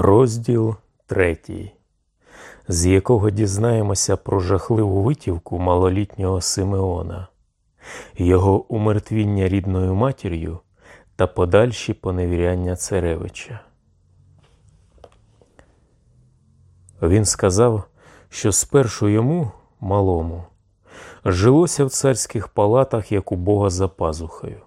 Розділ третій, з якого дізнаємося про жахливу витівку малолітнього Симеона, його умертвіння рідною матір'ю та подальші поневіряння царевича. Він сказав, що спершу йому, малому, жилося в царських палатах, як у Бога за пазухою.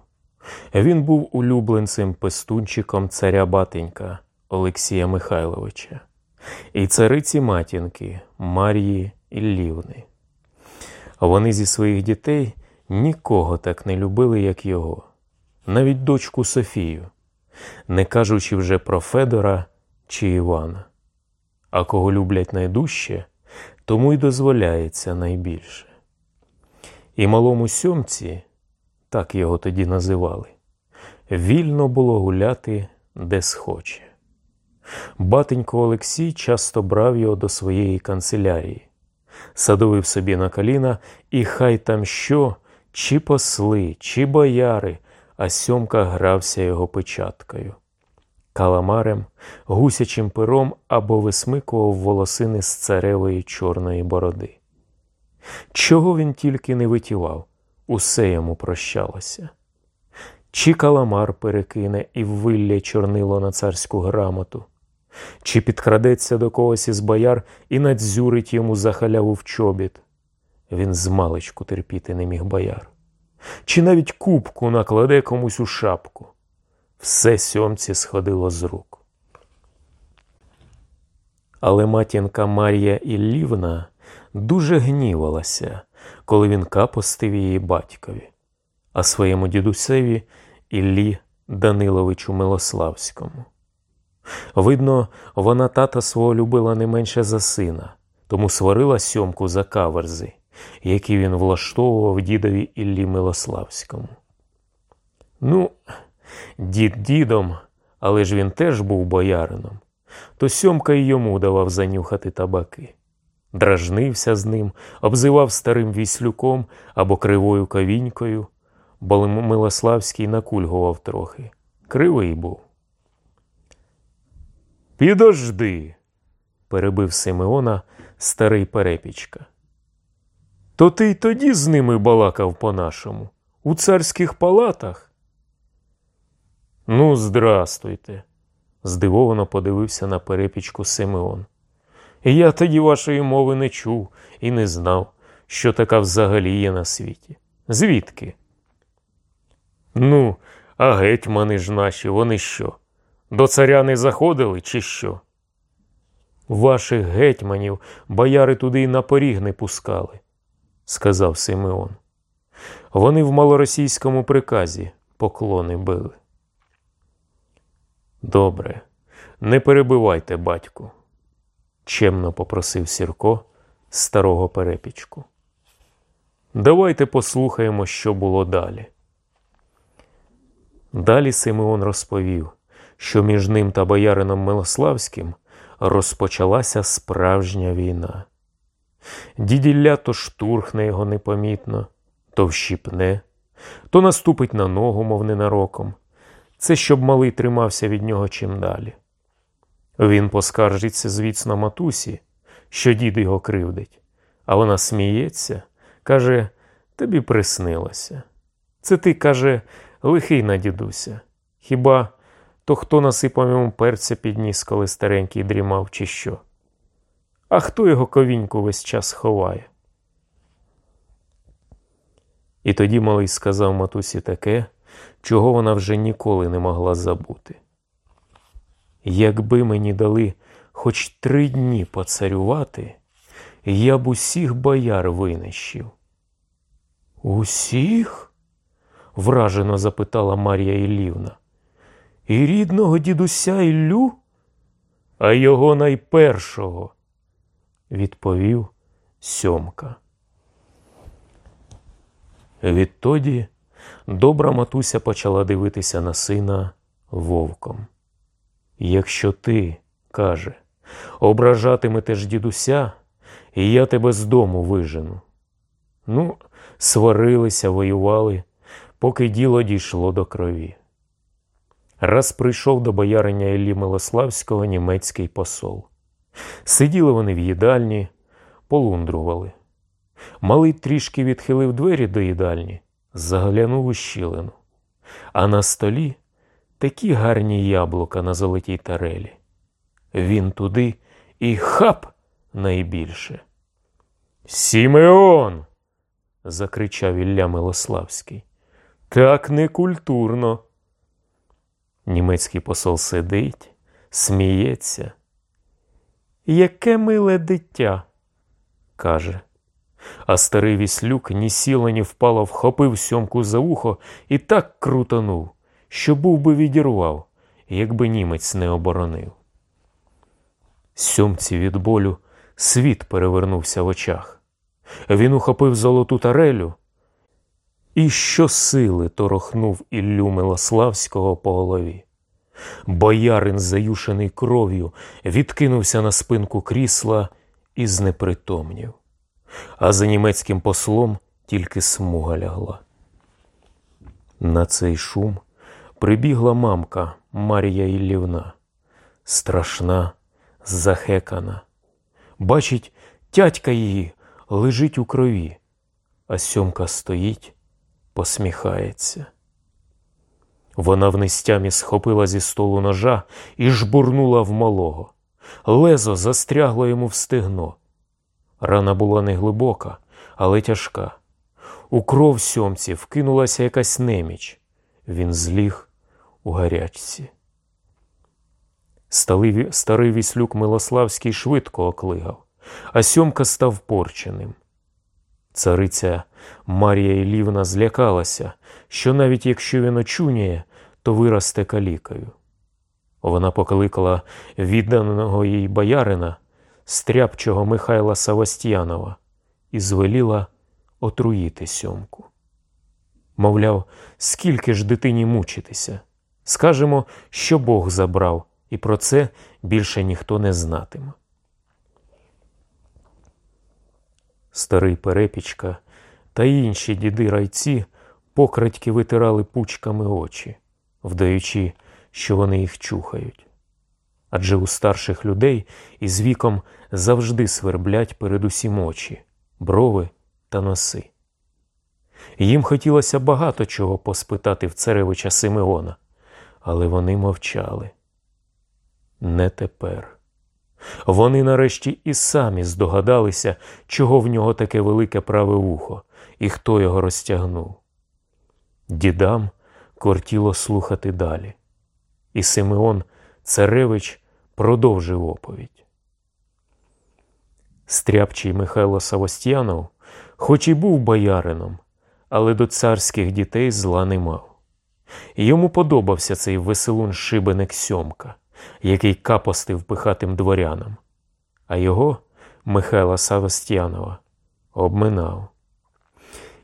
Він був улюбленцем пестунчиком царя Батенька Олексія Михайловича і цариці матінки Марії Іллівни. Вони зі своїх дітей нікого так не любили, як його, навіть дочку Софію, не кажучи вже про Федора чи Івана. А кого люблять найдужче, тому й дозволяється найбільше. І малому сьомці, так його тоді називали, вільно було гуляти де схоче. Батенько Олексій часто брав його до своєї канцелярії, садовив собі на коліна, і хай там що, чи посли, чи бояри, а сьомка грався його печаткою, каламарем, гусячим пером або висмикував волосини з царевої чорної бороди. Чого він тільки не витівав, усе йому прощалося. Чи каламар перекине і вилля чорнило на царську грамоту, чи підкрадеться до когось із бояр і надзюрить йому за халяву в чобіт. Він змалечку терпіти не міг бояр, чи навіть кубку накладе комусь у шапку. Все сьомці сходило з рук. Але матінка Марія Іллівна дуже гнівалася, коли він капостив її батькові, а своєму дідусеві Іллі Даниловичу Милославському. Видно, вона тата свого любила не менше за сина, тому сварила сьомку за каверзи, які він влаштовував дідові Іллі Милославському. Ну, дід дідом, але ж він теж був боярином, то сьомка й йому давав занюхати табаки. Дражнився з ним, обзивав старим віслюком або кривою ковінькою, бо Милославський накульгував трохи. Кривий був. Підожди, перебив Симеона старий перепічка. То ти й тоді з ними балакав по-нашому, у царських палатах? Ну, здрастуйте, здивовано подивився на перепічку Симеон. Я тоді вашої мови не чув і не знав, що така взагалі є на світі. Звідки? Ну, а гетьмани ж наші, вони що? До царя не заходили, чи що? Ваших гетьманів бояри туди й на поріг не пускали, сказав Симеон. Вони в малоросійському приказі поклони били. Добре, не перебивайте, батьку, чемно попросив Сірко старого перепічку. Давайте послухаємо, що було далі. Далі Симеон розповів, що між ним та боярином Милославським розпочалася справжня війна. Діділля то штурхне його непомітно, то вщіпне, то наступить на ногу, мов ненароком. Це щоб малий тримався від нього чим далі. Він поскаржиться, звісно, матусі, що дід його кривдить, а вона сміється, каже: Тобі приснилося. Це ти, каже, лихий на дідуся. Хіба то хто насипав йому перця під ніс, коли старенький дрімав, чи що? А хто його ковіньку весь час ховає? І тоді малий сказав матусі таке, чого вона вже ніколи не могла забути. Якби мені дали хоч три дні поцарювати, я б усіх бояр винищив. Усіх? вражено запитала Марія Іллівна. І рідного дідуся Іллю, а його найпершого, відповів Сьомка. Відтоді добра матуся почала дивитися на сина вовком. Якщо ти, каже, ображатиметеш дідуся, і я тебе з дому вижену. Ну, сварилися, воювали, поки діло дійшло до крові. Раз прийшов до бояриня Іллі Милославського німецький посол. Сиділи вони в їдальні, полундрували. Малий трішки відхилив двері до їдальні, заглянув у щілину. А на столі такі гарні яблука на золотій тарелі. Він туди і хап найбільше. Сімеон. закричав Ілля Милославський. Так некультурно. Німецький посол сидить, сміється. Яке миле дитя, каже. А старий віслюк ні сіло, ні впало, вхопив сьомку за вухо і так крутанув, що був би відірвав, якби німець не оборонив. Сьомці від болю світ перевернувся в очах. Він ухопив золоту тарелю і щосили торохнув Іллю Милославського по голові. Боярин, заюшений кров'ю, відкинувся на спинку крісла і знепритомнів. А за німецьким послом тільки смуга лягла. На цей шум прибігла мамка Марія Іллівна, страшна, захекана. Бачить, тятька її лежить у крові, а сьомка стоїть, посміхається. Вона в нестямі схопила зі столу ножа і жбурнула в малого. Лезо застрягло йому в стегно. Рана була не глибока, але тяжка. У кров сьомці вкинулася якась неміч. Він зліг у гарячці. Старий віслюк Милославський швидко оклигав, а сьомка став порченим. Цариця Марія Ілівна злякалася, що навіть якщо він очуняє, то виросте калікою. Вона покликала відданого їй боярина, стряпчого Михайла Савастьянова, і звеліла отруїти сьомку. Мовляв, скільки ж дитині мучитися? Скажемо, що Бог забрав, і про це більше ніхто не знатиме. Старий Перепічка та інші діди райці покрадьки витирали пучками очі, вдаючи, що вони їх чухають. Адже у старших людей із віком завжди сверблять передусім очі, брови та носи. Їм хотілося багато чого поспитати в царевича Симеона, але вони мовчали. Не тепер. Вони нарешті і самі здогадалися, чого в нього таке велике праве вухо і хто його розтягнув. Дідам кортіло слухати далі. І Симеон Царевич продовжив оповідь. Стряпчий Михайло Савостянов, хоч і був боярином, але до царських дітей зла не мав. Йому подобався цей веселун шибеник Сьомка який капостив пихатим дворянам, а його, Михайла Савостянова, обминав.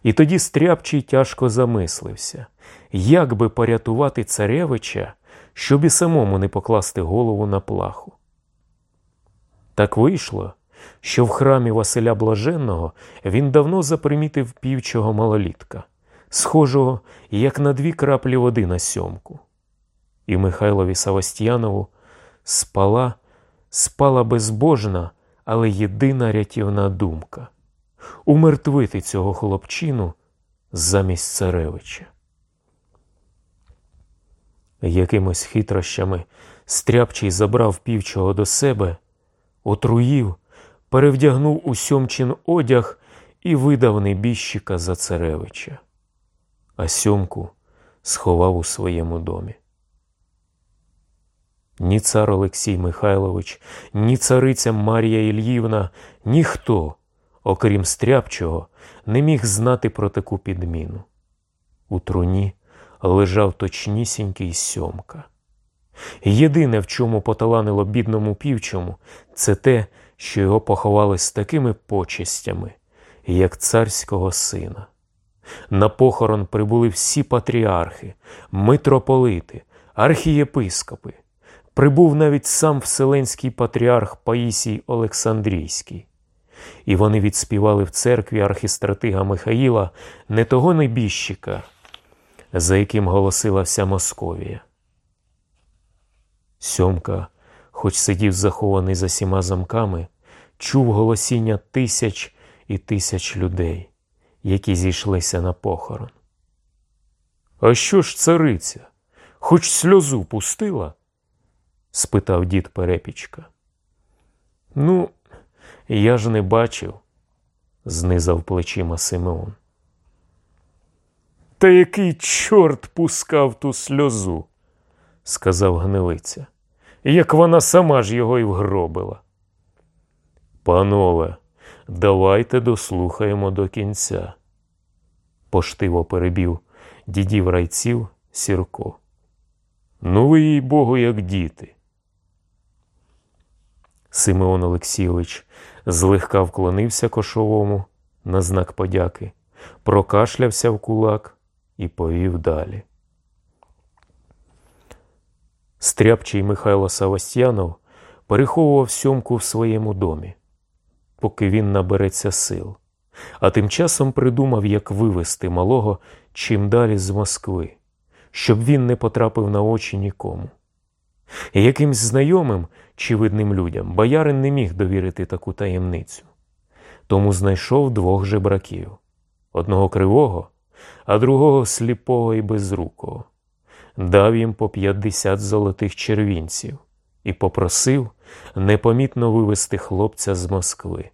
І тоді Стряпчий тяжко замислився, як би порятувати царевича, щоб і самому не покласти голову на плаху. Так вийшло, що в храмі Василя Блаженного він давно запримітив півчого малолітка, схожого, як на дві краплі води на сьомку. І Михайлові Савостьянову спала, спала безбожна, але єдина рятівна думка умертвити цього хлопчину замість царевича. Якимось хитрощами стряпчий забрав півчого до себе, отруїв, перевдягнув у сьомчин одяг і видав небіжчика за царевича, а сьомку сховав у своєму домі. Ні цар Олексій Михайлович, ні цариця Марія Ільївна, ніхто, окрім стряпчого, не міг знати про таку підміну. У труні лежав точнісінький сьомка. Єдине, в чому поталанило бідному півчому, це те, що його поховали з такими почестями, як царського сина. На похорон прибули всі патріархи, митрополити, архієпископи прибув навіть сам Вселенський патріарх Паїсій Олександрійський. І вони відспівали в церкві архістратига Михаїла не того небіжчика, за яким голосила вся Московія, Сьомка, хоч сидів захований за сіма замками, чув голосіння тисяч і тисяч людей, які зійшлися на похорон. А що ж цариця? Хоч сльозу пустила? спитав дід Перепічка. Ну, я ж не бачив, знизав плечима Симеон. Та який чорт пускав ту сльозу, сказав гнилиця, як вона сама ж його й вгробила. Панове, давайте дослухаємо до кінця, поштиво перебів дідів райців Сірко. Ну ви їй Богу, як діти. Симеон Олексійович злегка вклонився кошовому на знак подяки, прокашлявся в кулак і повів далі. Стряпчий Михайло Савастьянов переховував сьомку в своєму домі, поки він набереться сил, а тим часом придумав, як вивести малого чим далі з Москви, щоб він не потрапив на очі нікому. І якимсь знайомим чи видним людям боярин не міг довірити таку таємницю, тому знайшов двох жебраків. Одного кривого, а другого сліпого і безрукого, дав їм по 50 золотих червінців і попросив непомітно вивести хлопця з Москви,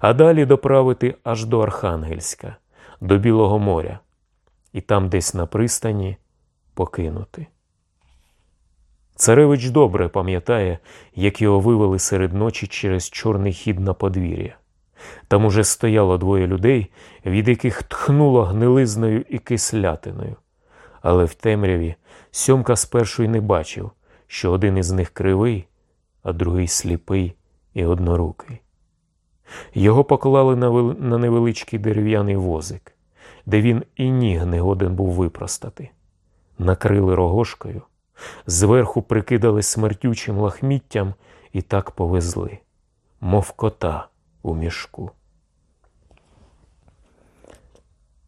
а далі доправити аж до Архангельська, до Білого моря, і там десь на пристані покинути. Царевич добре пам'ятає, як його вивели серед ночі через чорний хід на подвір'я. Там уже стояло двоє людей, від яких тхнуло гнилизною і кислятиною. Але в темряві сьомка спершу й не бачив, що один із них кривий, а другий сліпий і однорукий. Його поклали на, вел... на невеличкий дерев'яний возик, де він і ніг не годен був випростати, накрили рогошкою, зверху прикидали смертючим лахміттям і так повезли, мов кота у мішку.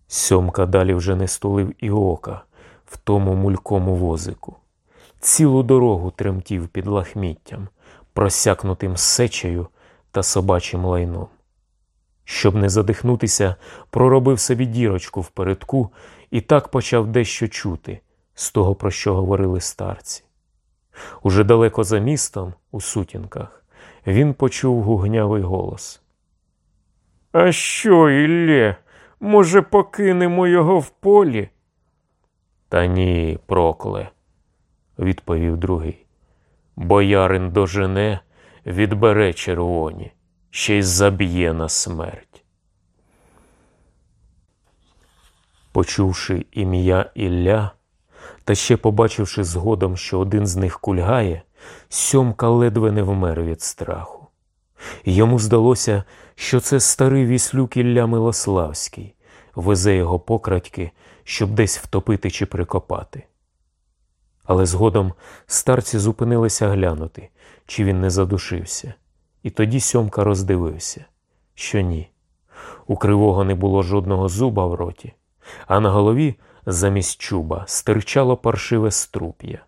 Сьомка далі вже не стулив і ока в тому мулькому возику. Цілу дорогу тремтів під лахміттям, просякнутим сечею та собачим лайном. Щоб не задихнутися, проробив собі дірочку в передку і так почав дещо чути з того, про що говорили старці. Уже далеко за містом, у сутінках, він почув гугнявий голос. А що, Іллє, може, покинемо його в полі? Та ні, прокле, відповів другий. Боярин дожене, відбере червоні, ще й заб'є на смерть. Почувши ім'я Ілля, та ще побачивши згодом, що один з них кульгає, сьомка ледве не вмер від страху. Йому здалося, що це старий віслюк Ілля Милославський, везе його покрадьки, щоб десь втопити чи прикопати. Але згодом старці зупинилися глянути, чи він не задушився, і тоді сьомка роздивився, що ні. У кривого не було жодного зуба в роті, а на голові замість чуба стирчало паршиве струп'я.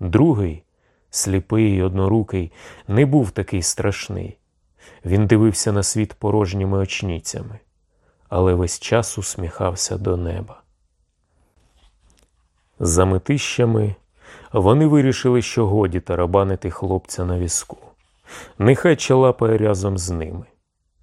Другий, сліпий й однорукий, не був такий страшний. Він дивився на світ порожніми очніцями, але весь час усміхався до неба. За метищами вони вирішили, що годі тарабанити хлопця на візку. Нехай чалапає разом з ними.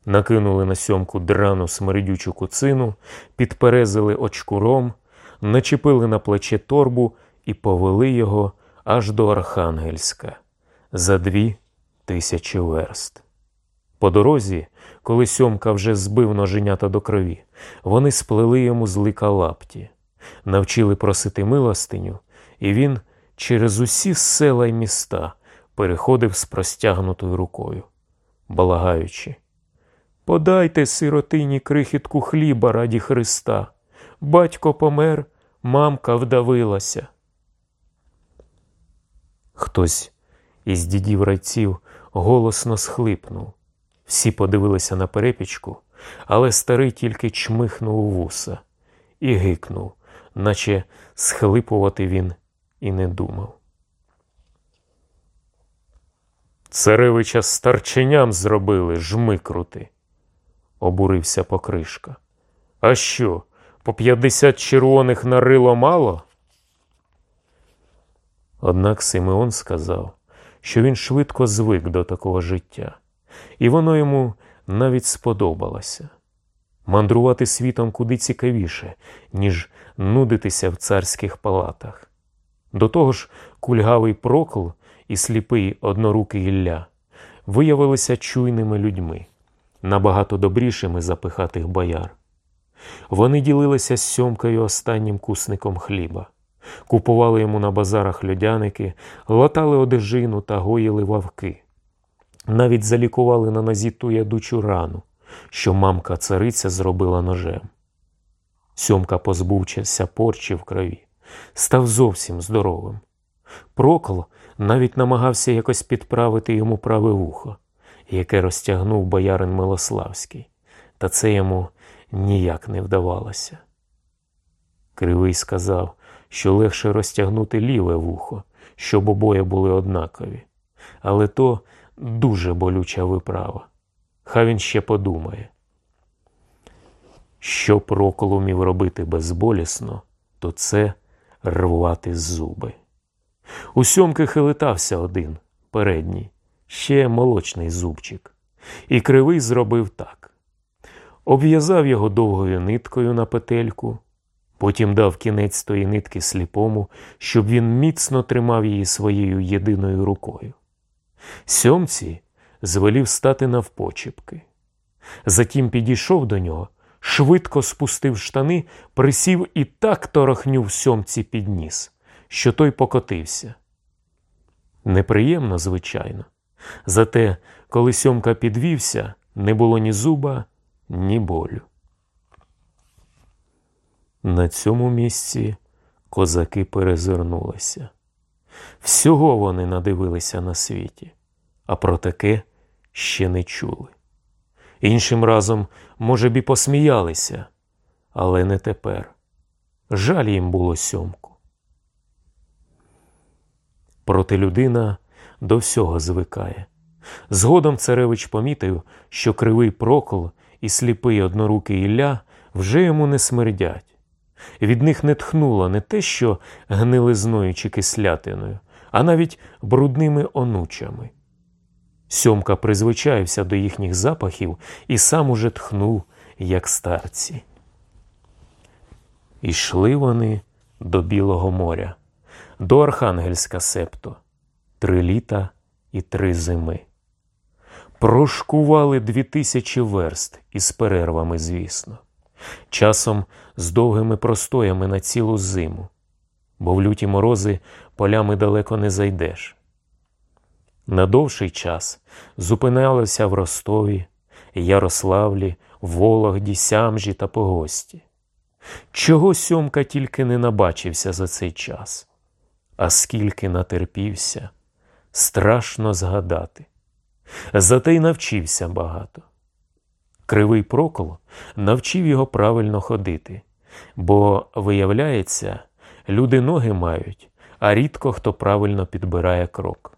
Накинули на сьомку драну смердючу куцину, підперезили очкуром, начепили на плече торбу і повели його аж до Архангельська за дві тисячі верст. По дорозі, коли сьомка вже збив ноженята до крові, вони сплели йому з лика лапті, навчили просити милостиню, і він через усі села й міста переходив з простягнутою рукою, балагаючи. Подайте сиротині крихітку хліба раді Христа. Батько помер, мамка вдавилася. Хтось із дідів райців голосно схлипнув. Всі подивилися на перепічку, але старий тільки чмихнув вуса і гикнув, наче схлипувати він і не думав. Царевича старченям зробили жмикрути, обурився покришка. А що, по п'ятдесят червоних на рило мало? Однак Симеон сказав, що він швидко звик до такого життя, і воно йому навіть сподобалося. Мандрувати світом куди цікавіше, ніж нудитися в царських палатах. До того ж, кульгавий прокл і сліпий однорукий Ілля виявилися чуйними людьми, набагато добрішими за пихатих бояр. Вони ділилися з сьомкою останнім кусником хліба, купували йому на базарах льодяники, латали одежину та гоїли вавки. Навіть залікували на нозі ту ядучу рану, що мамка цариця зробила ножем. Сьомка позбувчився порчі в крові, став зовсім здоровим. Прокол навіть намагався якось підправити йому праве вухо, яке розтягнув боярин Милославський, та це йому ніяк не вдавалося. Кривий сказав, що легше розтягнути ліве вухо, щоб обоє були однакові, але то дуже болюча виправа. Хай він ще подумає. Що прокол умів робити безболісно, то це рвати зуби. У сьомки хилитався один передній, ще молочний зубчик, і кривий зробив так: обв'язав його довгою ниткою на петельку, потім дав кінець тої нитки сліпому, щоб він міцно тримав її своєю єдиною рукою. Сьомці звелів стати навпочіпки. Затім підійшов до нього, швидко спустив штани, присів і так торохнюв сьомці під ніс, що той покотився. Неприємно, звичайно. Зате, коли сьомка підвівся, не було ні зуба, ні болю. На цьому місці козаки перезирнулися. Всього вони надивилися на світі, а про таке ще не чули. Іншим разом, може б і посміялися, але не тепер. Жаль їм було сьомку. Проте людина до всього звикає. Згодом царевич помітив, що кривий прокол і сліпий однорукий Ілля вже йому не смердять. Від них не тхнуло не те, що гнилизною чи кислятиною, а навіть брудними онучами. Сьомка призвичаївся до їхніх запахів і сам уже тхнув, як старці. Ішли вони до Білого моря, до Архангельська септо, три літа і три зими. Прошкували дві тисячі верст із перервами, звісно, часом з довгими простоями на цілу зиму, бо в люті морози полями далеко не зайдеш. На довший час зупинялися в Ростові, Ярославлі, Вологді, Сямжі та Погості. Чого сьомка тільки не набачився за цей час, а скільки натерпівся, страшно згадати. Зате й навчився багато. Кривий прокол навчив його правильно ходити, бо, виявляється, люди ноги мають, а рідко хто правильно підбирає крок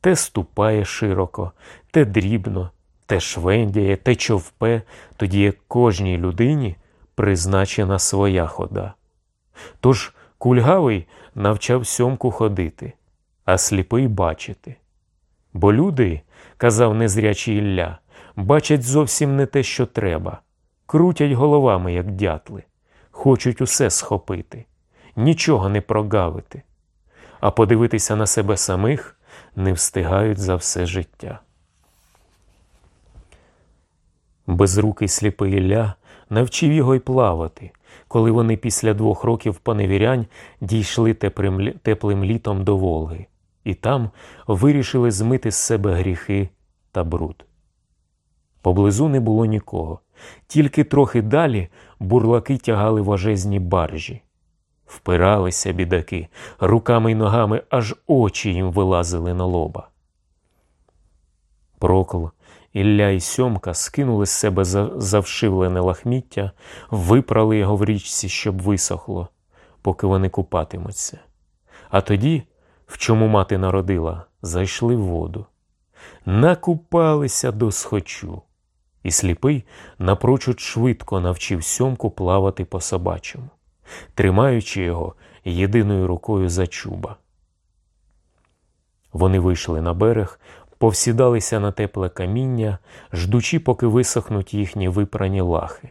те ступає широко, те дрібно, те швендяє, те човпе, тоді як кожній людині призначена своя хода. Тож кульгавий навчав сьомку ходити, а сліпий бачити. Бо люди, казав незрячий Ілля, бачать зовсім не те, що треба, крутять головами, як дятли, хочуть усе схопити, нічого не прогавити, а подивитися на себе самих не встигають за все життя. Безрукий сліпий Ілля навчив його й плавати, коли вони після двох років поневірянь дійшли теплим, літом до Волги, і там вирішили змити з себе гріхи та бруд. Поблизу не було нікого, тільки трохи далі бурлаки тягали важезні баржі. Впиралися бідаки, руками й ногами аж очі їм вилазили на лоба. Прокол, Ілля і Сьомка скинули з себе завшивлене лахміття, випрали його в річці, щоб висохло, поки вони купатимуться. А тоді, в чому мати народила, зайшли в воду. накупалися до схочу, і сліпий напрочуд швидко навчив сьомку плавати по собачому, тримаючи його єдиною рукою за чуба. Вони вийшли на берег, повсідалися на тепле каміння, ждучи, поки висохнуть їхні випрані лахи.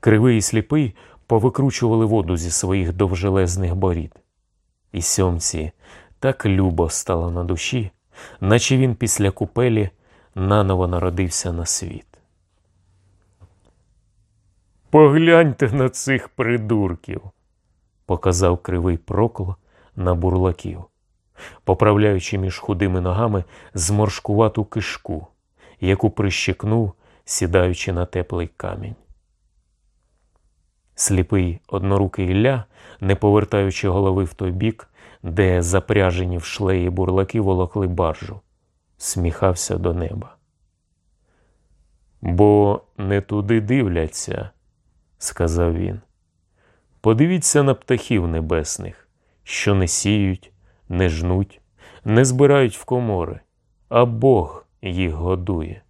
Кривий і сліпий повикручували воду зі своїх довжелезних борід. І сьомці так любо стало на душі, наче він після купелі наново народився на світ. Погляньте на цих придурків, показав кривий прокл на бурлаків, поправляючи між худими ногами зморшкувату кишку, яку прищекнув, сідаючи на теплий камінь. Сліпий однорукий Ілля, не повертаючи голови в той бік, де запряжені в шлеї бурлаки волокли баржу, сміхався до неба. Бо не туди дивляться, сказав він. Подивіться на птахів небесних, що не сіють, не жнуть, не збирають в комори, а Бог їх годує.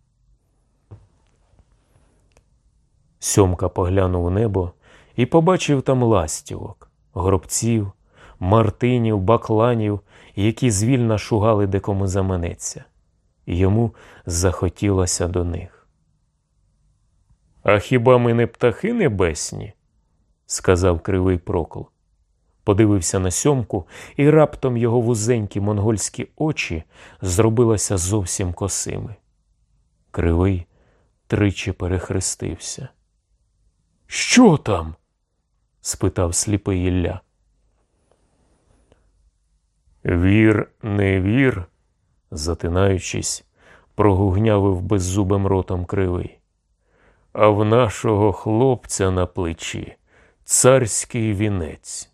Сьомка поглянув у небо і побачив там ластівок, гробців, мартинів, бакланів, які звільно шугали декому заманеться, і йому захотілося до них. А хіба ми не птахи небесні? сказав кривий прокол. Подивився на сьомку, і раптом його вузенькі монгольські очі зробилися зовсім косими. Кривий тричі перехрестився. Що там? спитав сліпий Ілля. Вір, не вір, затинаючись, прогугнявив беззубим ротом кривий. А в нашого хлопця на плечі царський вінець.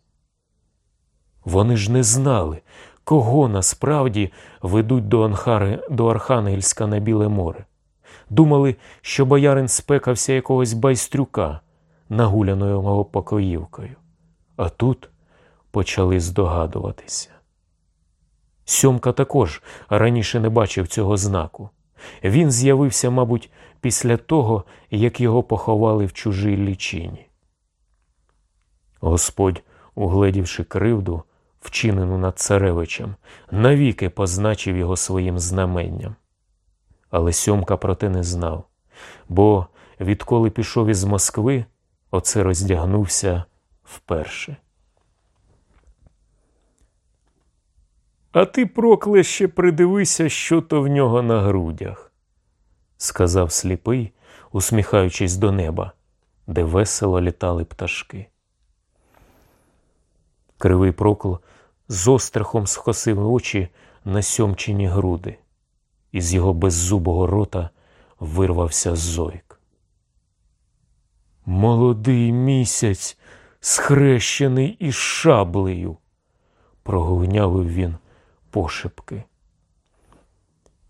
Вони ж не знали, кого насправді ведуть до Анхари, до Архангельська на Біле море. Думали, що боярин спекався якогось байстрюка, нагуляною його покоївкою. А тут почали здогадуватися. Сьомка також раніше не бачив цього знаку. Він з'явився, мабуть, після того, як його поховали в чужій лічині. Господь, угледівши кривду, вчинену над царевичем, навіки позначив його своїм знаменням. Але Сьомка про те не знав, бо відколи пішов із Москви, оце роздягнувся вперше. А ти, прокле, ще придивися, що то в нього на грудях, сказав сліпий, усміхаючись до неба, де весело літали пташки. Кривий прокл з острахом схосив очі на сьомчині груди, і з його беззубого рота вирвався зойк. Молодий місяць, схрещений із шаблею, прогугнявив він пошепки.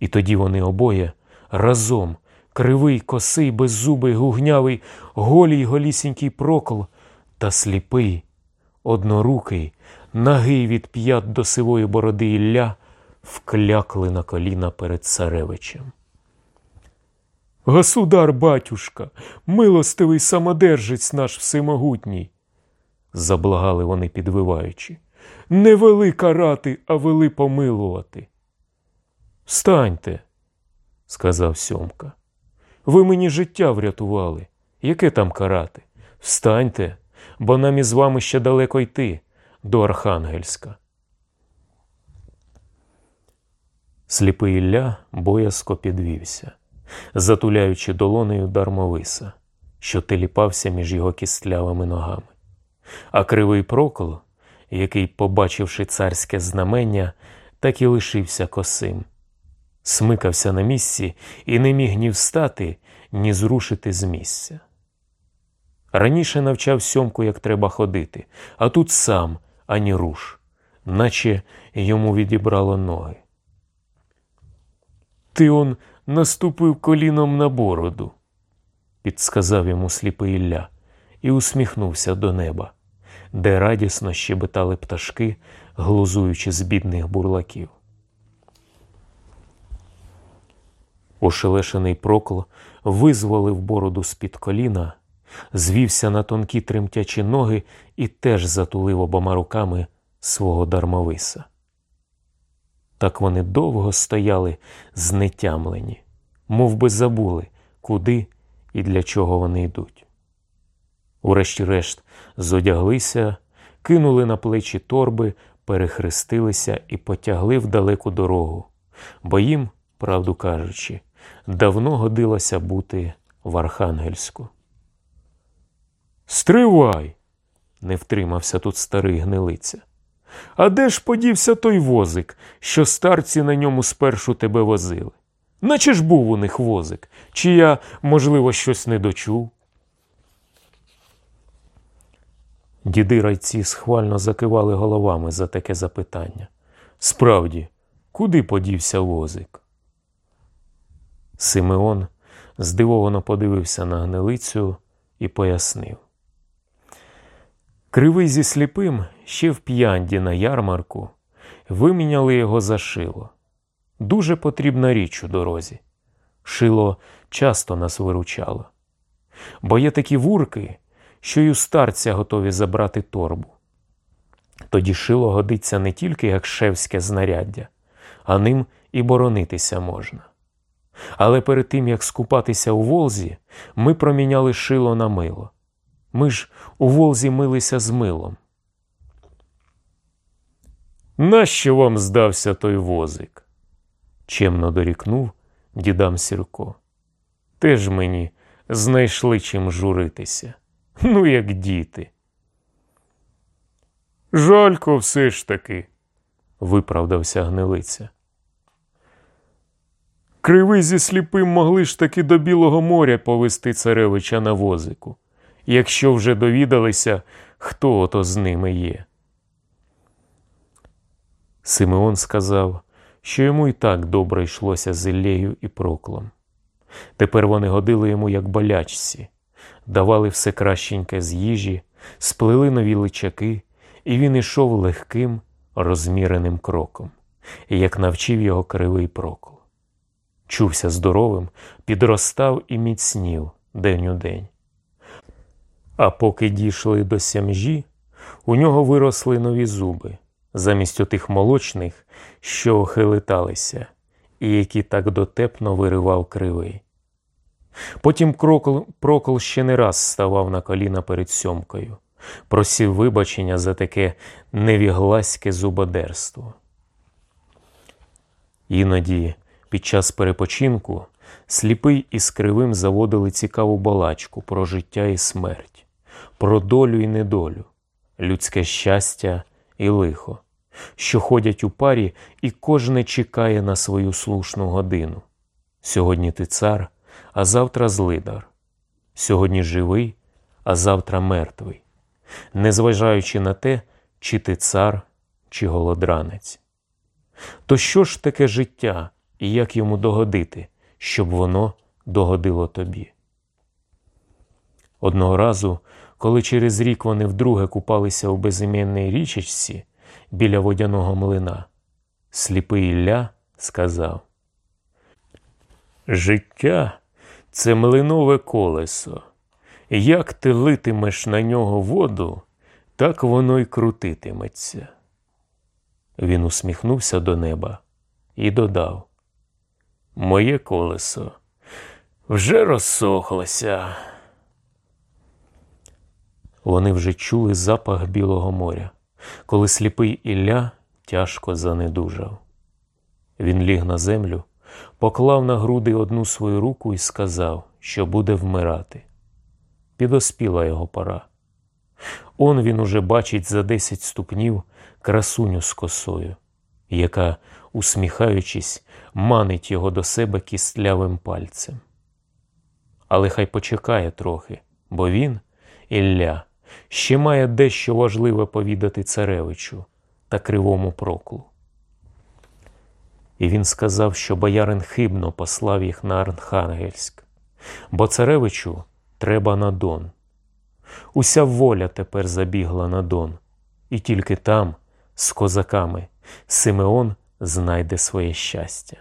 І тоді вони обоє разом, кривий, косий, беззубий, гугнявий, голій голісінький прокол та сліпий, однорукий, нагий від п'ят до сивої бороди Ілля, вклякли на коліна перед царевичем. Государ, батюшка, милостивий самодержець наш всемогутній, заблагали вони, підвиваючи. Не вели карати, а вели помилувати. Встаньте, сказав Сьомка. Ви мені життя врятували. Яке там карати? Встаньте, бо нам із вами ще далеко йти до Архангельська. Сліпий Ілля боязко підвівся, затуляючи долонею дармовиса, що теліпався між його кістлявими ногами. А кривий прокол який, побачивши царське знамення, так і лишився косим. Смикався на місці і не міг ні встати, ні зрушити з місця. Раніше навчав сьомку, як треба ходити, а тут сам ані руш, наче йому відібрало ноги. Ти он наступив коліном на бороду, підсказав йому сліпий Ілля і усміхнувся до неба де радісно щебетали пташки, глузуючи з бідних бурлаків. Ошелешений прокл визволив бороду з-під коліна, звівся на тонкі тремтячі ноги і теж затулив обома руками свого дармовиса. Так вони довго стояли знетямлені, мов би забули, куди і для чого вони йдуть. Урешті-решт зодяглися, кинули на плечі торби, перехрестилися і потягли в далеку дорогу, бо їм, правду кажучи, давно годилося бути в Архангельську. Стривай! не втримався тут старий гнилиця. А де ж подівся той возик, що старці на ньому спершу тебе возили? Наче ж був у них возик, чи я, можливо, щось не дочув? Діди райці схвально закивали головами за таке запитання. Справді, куди подівся возик? Симеон здивовано подивився на гнилицю і пояснив. Кривий зі сліпим ще в п'янді на ярмарку виміняли його за шило. Дуже потрібна річ у дорозі. Шило часто нас виручало. Бо є такі вурки, що й у старця готові забрати торбу. Тоді шило годиться не тільки як шевське знаряддя, а ним і боронитися можна. Але перед тим, як скупатися у Волзі, ми проміняли шило на мило. Ми ж у Волзі милися з милом. Нащо вам здався той возик? чемно дорікнув дідам Сірко. Теж мені знайшли чим журитися. Ну, як діти. Жалько все ж таки, виправдався гнилиця. Кривий зі сліпим могли ж таки до Білого моря повести царевича на возику, якщо вже довідалися, хто ото з ними є. Симеон сказав, що йому і так добре йшлося з Іллею і проклом. Тепер вони годили йому як болячці, давали все кращеньке з їжі, сплели нові личаки, і він ішов легким, розміреним кроком, як навчив його кривий прокол. Чувся здоровим, підростав і міцнів день у день. А поки дійшли до сямжі, у нього виросли нові зуби, замість отих молочних, що охилиталися, і які так дотепно виривав кривий. Потім крокол, прокол ще не раз ставав на коліна перед сьомкою, просив вибачення за таке невіглаське зубодерство. Іноді, під час перепочинку, сліпий і кривим заводили цікаву балачку про життя і смерть, про долю і недолю, людське щастя і лихо, що ходять у парі, і кожне чекає на свою слушну годину. Сьогодні ти цар, а завтра злидар. Сьогодні живий, а завтра мертвий, незважаючи на те, чи ти цар, чи голодранець. То що ж таке життя і як йому догодити, щоб воно догодило тобі? Одного разу, коли через рік вони вдруге купалися у безіменній річечці біля водяного млина, сліпий Ілля сказав: Життя це млинове колесо. Як ти литимеш на нього воду, так воно й крутитиметься. Він усміхнувся до неба і додав: Моє колесо вже розсохлося. Вони вже чули запах Білого моря, коли сліпий Ілля тяжко занедужав. Він ліг на землю, поклав на груди одну свою руку і сказав, що буде вмирати. Підоспіла його пора. Он він уже бачить за десять ступнів красуню з косою, яка, усміхаючись, манить його до себе кістлявим пальцем. Але хай почекає трохи, бо він, Ілля, ще має дещо важливе повідати царевичу та кривому проклу. І він сказав, що боярин хибно послав їх на Архангельськ, бо царевичу треба на Дон. Уся воля тепер забігла на Дон, і тільки там, з козаками, Симеон знайде своє щастя.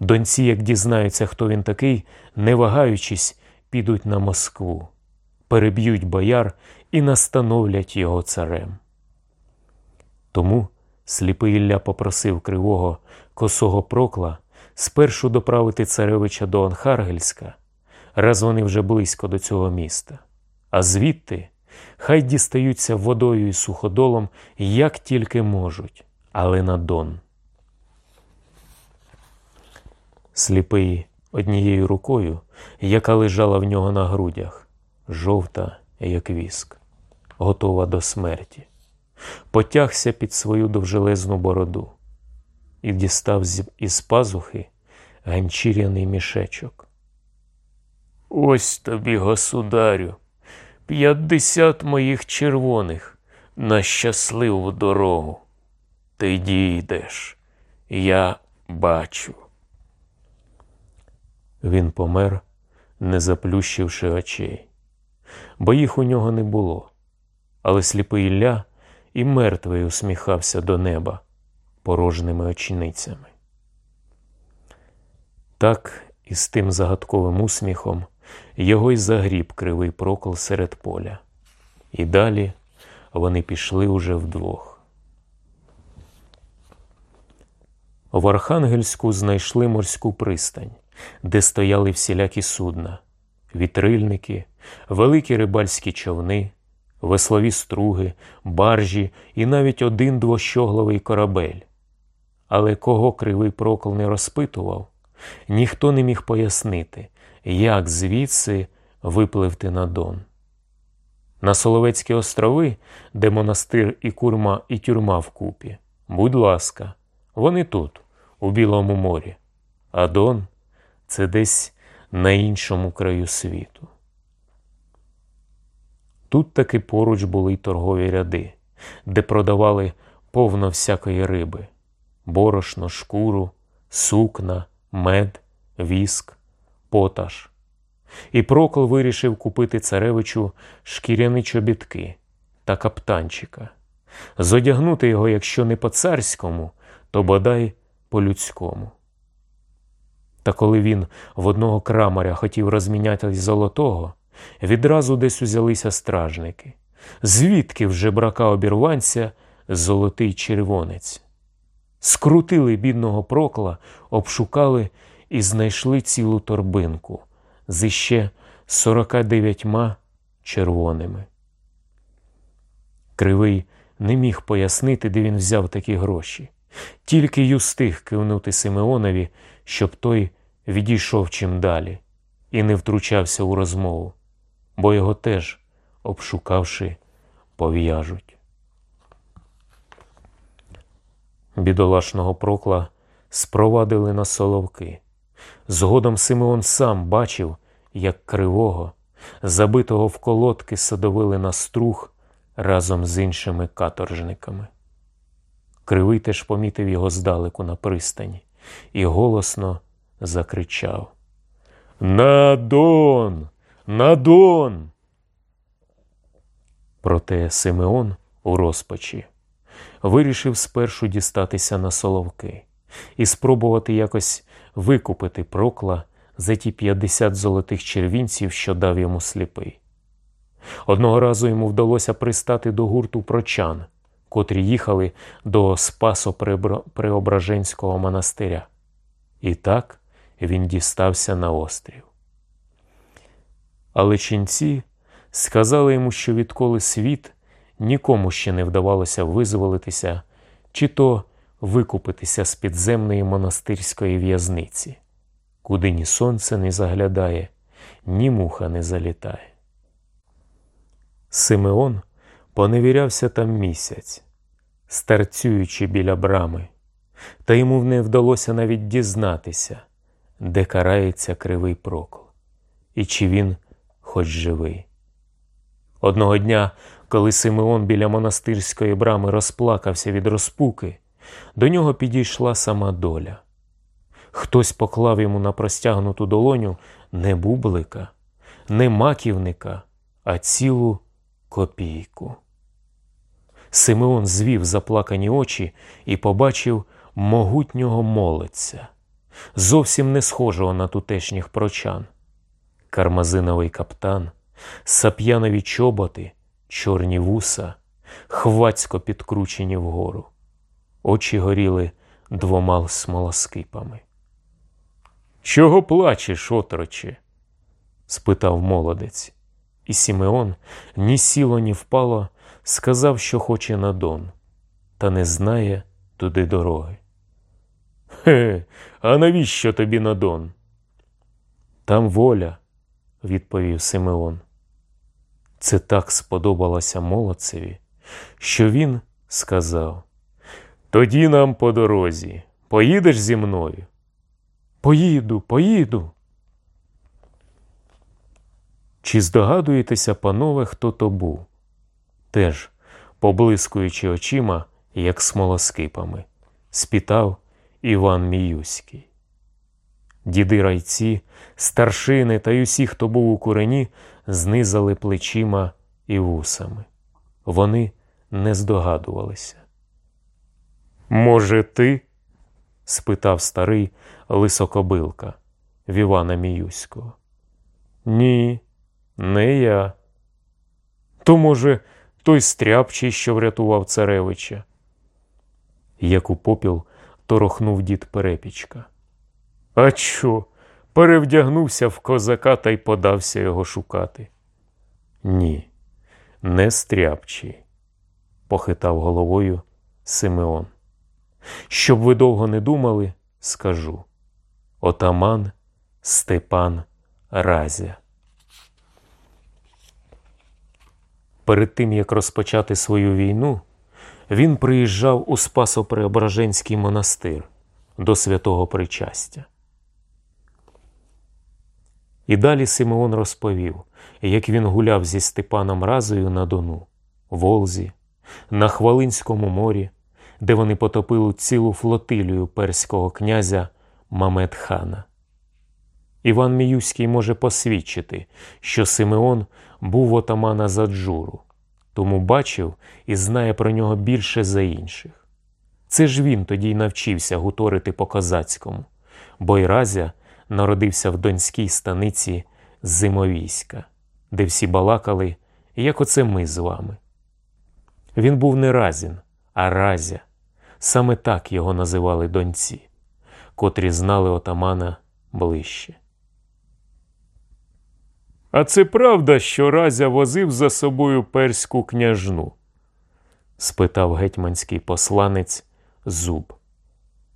Доньці, як дізнаються, хто він такий, не вагаючись, підуть на Москву, переб'ють бояр і настановлять його царем. Тому сліпий Ілля попросив кривого косого прокла спершу доправити царевича до Анхаргельська, раз вони вже близько до цього міста, а звідти хай дістаються водою і суходолом, як тільки можуть, але на Дон. Сліпий однією рукою, яка лежала в нього на грудях, жовта, як віск, готова до смерті, потягся під свою довжелезну бороду і дістав із пазухи ганчіряний мішечок. Ось тобі, государю, п'ятдесят моїх червоних на щасливу дорогу. Ти дійдеш, я бачу. Він помер, не заплющивши очей, бо їх у нього не було, але сліпий Ілля і мертвий усміхався до неба порожними очницями. Так і з тим загадковим усміхом його й загріб кривий прокол серед поля, і далі вони пішли уже вдвох. В Архангельську знайшли морську пристань де стояли всілякі судна, вітрильники, великі рибальські човни, веслові струги, баржі і навіть один двощогловий корабель. Але кого кривий прокол не розпитував, ніхто не міг пояснити, як звідси випливти на Дон. На Соловецькі острови, де монастир і курма і тюрма вкупі, будь ласка, вони тут, у Білому морі, а Дон це десь на іншому краю світу. Тут таки поруч були й торгові ряди, де продавали повно всякої риби борошно, шкуру, сукна, мед, віск, поташ. І Прокл вирішив купити царевичу шкіряні чобітки та каптанчика, зодягнути його, якщо не по царському, то бодай по людському. Та коли він в одного крамаря хотів розміняти золотого, відразу десь узялися стражники. Звідки вже брака обірванця золотий червонець? Скрутили бідного прокла, обшукали і знайшли цілу торбинку з іще сорока дев'ятьма червоними. Кривий не міг пояснити, де він взяв такі гроші, тільки й устиг кивнути Симеонові, щоб той відійшов чим далі і не втручався у розмову, бо його теж, обшукавши, пов'яжуть. Бідолашного прокла спровадили на соловки. Згодом Симеон сам бачив, як кривого, забитого в колодки садовили на струх разом з іншими каторжниками. Кривий теж помітив його здалеку на пристані і голосно закричав. На Дон! На Дон! Проте Симеон у розпачі вирішив спершу дістатися на соловки і спробувати якось викупити прокла за ті 50 золотих червінців, що дав йому сліпий. Одного разу йому вдалося пристати до гурту прочан, котрі їхали до Спасо Преображенського монастиря. І так він дістався на острів. Але ченці сказали йому, що відколи світ нікому ще не вдавалося визволитися, чи то викупитися з підземної монастирської в'язниці, куди ні сонце не заглядає, ні муха не залітає. Симеон поневірявся там місяць, старцюючи біля брами, та йому не вдалося навіть дізнатися, де карається кривий прокол, і чи він хоч живий. Одного дня, коли Симеон біля монастирської брами розплакався від розпуки, до нього підійшла сама доля. Хтось поклав йому на простягнуту долоню не бублика, не маківника, а цілу копійку. Симеон звів заплакані очі і побачив могутнього молодця зовсім не схожого на тутешніх прочан. Кармазиновий каптан, сап'янові чоботи, чорні вуса, хвацько підкручені вгору. Очі горіли двома смолоскипами. Чого плачеш, отроче? спитав молодець, і Сімеон ні сіло, ні впало, сказав, що хоче на Дон, та не знає туди дороги. Хе, а навіщо тобі на Дон? Там воля, відповів Симеон. Це так сподобалося молодцеві, що він сказав: Тоді нам по дорозі, поїдеш зі мною? Поїду, поїду. Чи здогадуєтеся, панове, хто то був? Теж, поблискуючи очима, як смолоскипами, спитав Іван Міюський. Діди райці, старшини та й усі, хто був у курені, знизали плечима і вусами. Вони не здогадувалися. Може, ти? спитав старий лисокобилка в Івана Міюського. Ні, не я. То, може, той стряпчий, що врятував царевича. Як у попіл торохнув дід Перепічка. А що? Перевдягнувся в козака та й подався його шукати. Ні, не стряпчий, похитав головою Симеон. Щоб ви довго не думали, скажу отаман Степан Разя. Перед тим як розпочати свою війну, він приїжджав у Спасо-Преображенський монастир до святого причастя. І далі Симеон розповів, як він гуляв зі Степаном Разою на Дону, Волзі, на Хвалинському морі, де вони потопили цілу флотилію перського князя Мамед-хана. Іван Міюський може посвідчити, що Симеон був отамана Заджуру, тому бачив і знає про нього більше за інших. Це ж він тоді й навчився гуторити по козацькому, бо й Разя народився в донській станиці Зимовійська, де всі балакали, як оце ми з вами. Він був не Разін, а Разя. Саме так його називали доньці, котрі знали отамана ближче. А це правда, що Разя возив за собою перську княжну? спитав гетьманський посланець Зуб,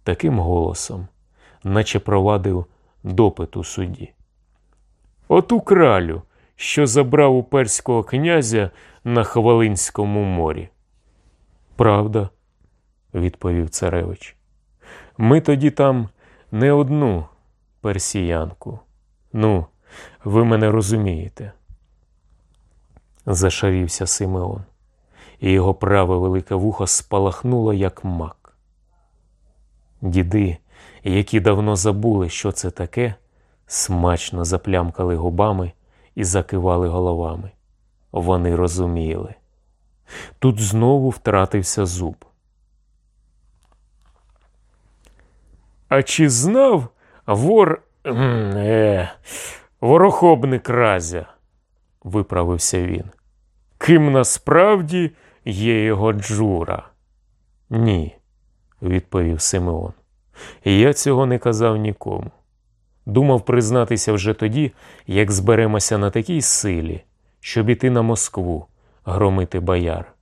таким голосом, наче провадив допит у суді. Оту кралю, що забрав у перського князя на Хвалинському морі. Правда, відповів царевич. Ми тоді там не одну персіянку. Ну, ви мене розумієте. Зашарівся Симеон, і його праве велике вухо спалахнуло, як мак. Діди, які давно забули, що це таке, смачно заплямкали губами і закивали головами. Вони розуміли. Тут знову втратився зуб. А чи знав вор е, ворохобник Разя? виправився він. Ким насправді є його джура? Ні, відповів Симеон. Я цього не казав нікому. Думав признатися вже тоді, як зберемося на такій силі, щоб іти на Москву, громити бояр.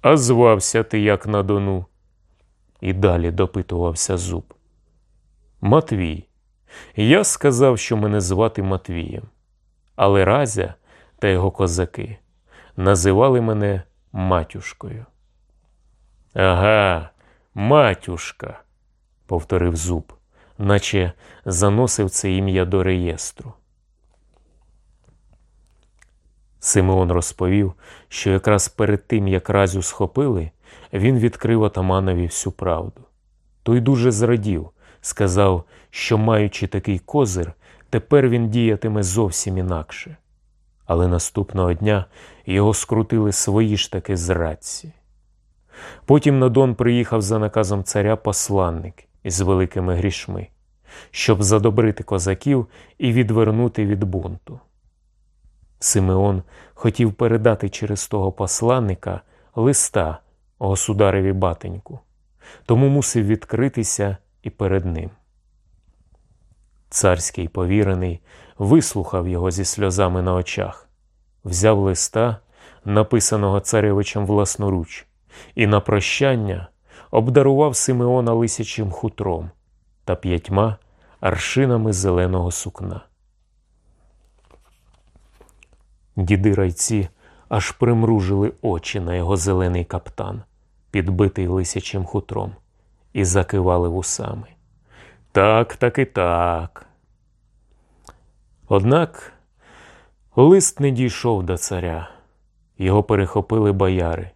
А звався ти як на Дону? І далі допитувався зуб. Матвій. Я сказав, що мене звати Матвієм, але Разя та його козаки називали мене матюшкою. Ага, матюшка, повторив зуб, наче заносив це ім'я до реєстру. Симеон розповів, що якраз перед тим, як разю схопили, він відкрив отаманові всю правду. Той дуже зрадів, сказав, що, маючи такий козир, тепер він діятиме зовсім інакше. Але наступного дня його скрутили свої ж таки зрадці. Потім на Дон приїхав за наказом царя посланник із великими грішми, щоб задобрити козаків і відвернути від бунту. Симеон хотів передати через того посланника листа государеві батеньку, тому мусив відкритися і перед ним. Царський повірений вислухав його зі сльозами на очах, взяв листа, написаного царевичем власноруч, і на прощання обдарував Симеона лисячим хутром та п'ятьма аршинами зеленого сукна. Діди райці аж примружили очі на його зелений каптан, підбитий лисячим хутром, і закивали вусами. Так, так і так. Однак лист не дійшов до царя, його перехопили бояри,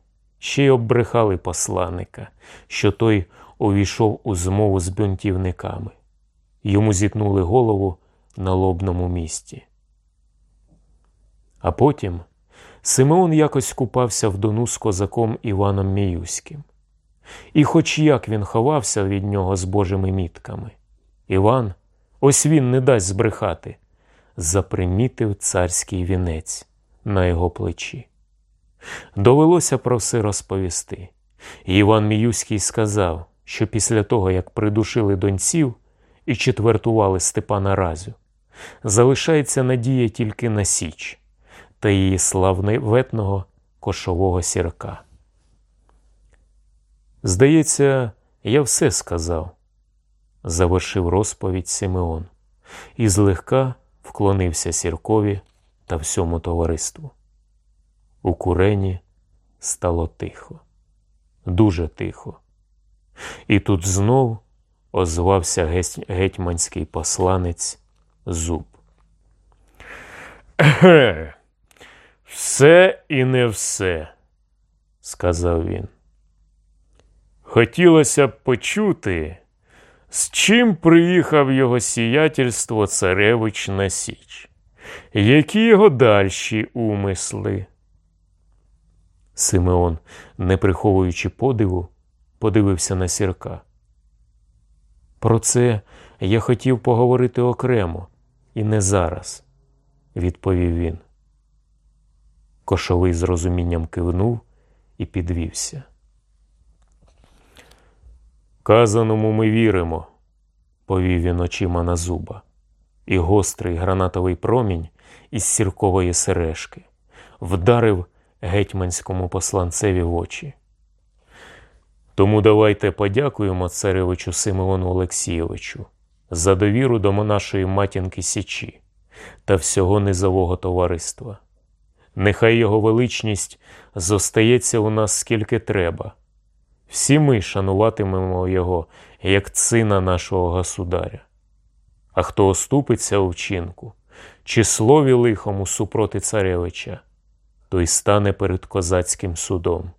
ще й оббрехали посланника, що той увійшов у змову з бунтівниками. Йому зітнули голову на лобному місці. А потім Симеон якось купався в дону з козаком Іваном Міюським. І, хоч як він ховався від нього з божими мітками, Іван, ось він не дасть збрехати, запримітив царський вінець на його плечі. Довелося про все розповісти. Іван Міюський сказав, що після того, як придушили донців і четвертували Степана Разю, залишається надія тільки на Січ та її славноветного кошового сірка. Здається, я все сказав, завершив розповідь Симеон і злегка вклонився сіркові та всьому товариству. У курені стало тихо, дуже тихо. І тут знов озвався гетьманський посланець Зуб. Ге, все і не все, сказав він. Хотілося б почути, з чим приїхав його сіятельство царевич на Січ, які його дальші умисли. Симеон, не приховуючи подиву, подивився на сірка. Про це я хотів поговорити окремо і не зараз, відповів він. Кошовий з розумінням кивнув і підвівся. Казаному ми віримо, повів він очима на зуба, і гострий гранатовий промінь із сіркової сережки вдарив гетьманському посланцеві в очі. Тому давайте подякуємо царевичу Симеону Олексійовичу за довіру до нашої матінки Січі та всього низового товариства. Нехай його величність зостається у нас скільки треба. Всі ми шануватимемо його як сина нашого государя. А хто оступиться у вчинку, чи слові лихому супроти царевича, той стане перед козацьким судом.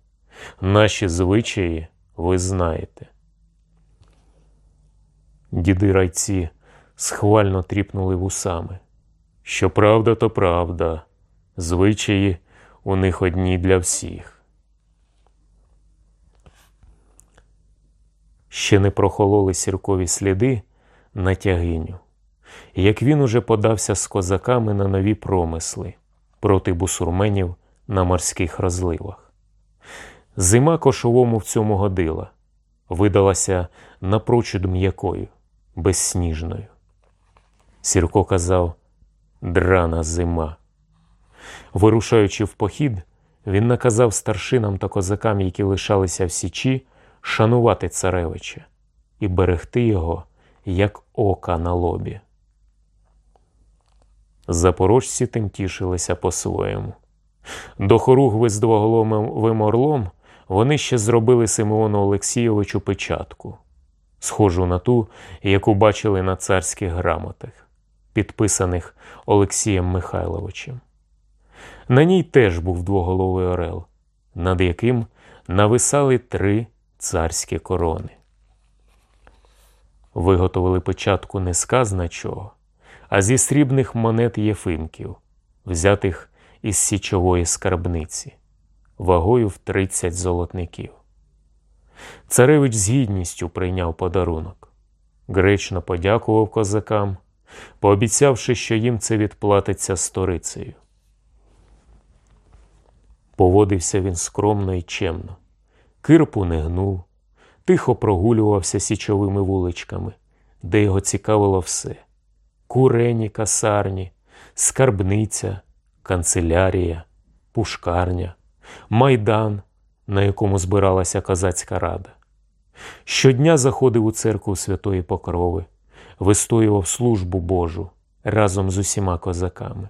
Наші звичаї ви знаєте. Діди райці схвально тріпнули вусами. Що правда, то правда, звичаї у них одні для всіх. Ще не прохололи сіркові сліди на тягиню, як він уже подався з козаками на нові промисли проти бусурменів на морських розливах. Зима кошовому в цьому годила, видалася напрочуд м'якою, безсніжною. Сірко казав драна зима. Вирушаючи в похід, він наказав старшинам та козакам, які лишалися в Січі, шанувати царевича і берегти його, як ока на лобі. Запорожці тим тішилися по-своєму. До хоругви з двоголовим орлом вони ще зробили Симеону Олексійовичу печатку, схожу на ту, яку бачили на царських грамотах, підписаних Олексієм Михайловичем. На ній теж був двоголовий орел, над яким нависали три царські корони. Виготовили печатку не з казна чого, а зі срібних монет Єфимків, взятих із січової скарбниці, вагою в 30 золотників. Царевич з гідністю прийняв подарунок, гречно подякував козакам, пообіцявши, що їм це відплатиться сторицею. Поводився він скромно і чемно, кирпу не гнув, тихо прогулювався січовими вуличками, де його цікавило все: курені, касарні, скарбниця, канцелярія, пушкарня, майдан, на якому збиралася козацька рада. Щодня заходив у церкву Святої Покрови, вистоював службу Божу разом з усіма козаками.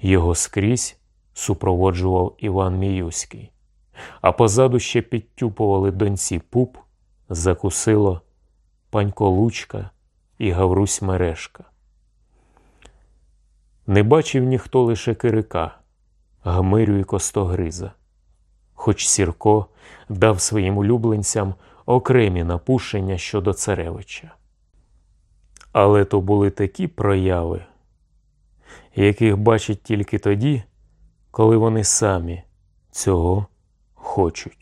Його скрізь супроводжував Іван Міюський, а позаду ще підтюпували доньці Пуп, Закусило, Панько Лучка і Гаврусь Мережка. Не бачив ніхто лише Кирика, Гмирю і Костогриза, хоч Сірко дав своїм улюбленцям окремі напушення щодо царевича. Але то були такі прояви, яких бачать тільки тоді, коли вони самі цього хочуть.